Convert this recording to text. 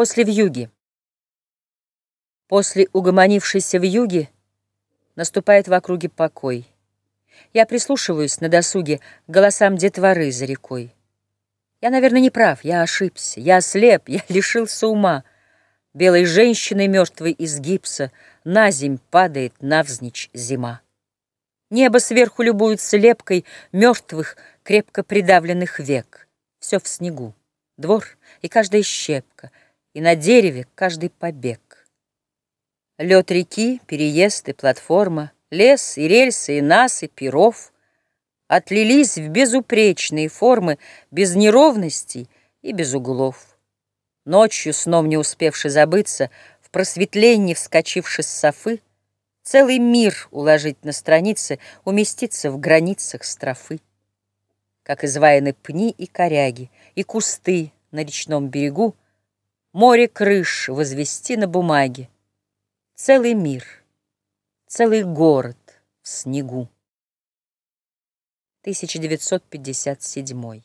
После вьюги. После угомонившейся вьюги наступает в округе покой. Я прислушиваюсь на досуге к голосам детворы за рекой. Я, наверное, не прав, я ошибся, я ослеп, я лишился ума. Белой женщиной мертвой из гипса на земь падает навзничь зима. Небо сверху любуется лепкой мертвых, крепко придавленных век. Все в снегу, двор и каждая щепка, и на дереве каждый побег. Лед реки, переезд и платформа, лес и рельсы, и нас, и перов отлились в безупречные формы, без неровностей и без углов. Ночью, сном не успевши забыться, в просветлении вскочивши с софы, целый мир уложить на страницы, уместиться в границах строфы. Как изваяны пни и коряги, и кусты на речном берегу, Море крыш возвести на бумаге. Целый мир, целый город в снегу. 1957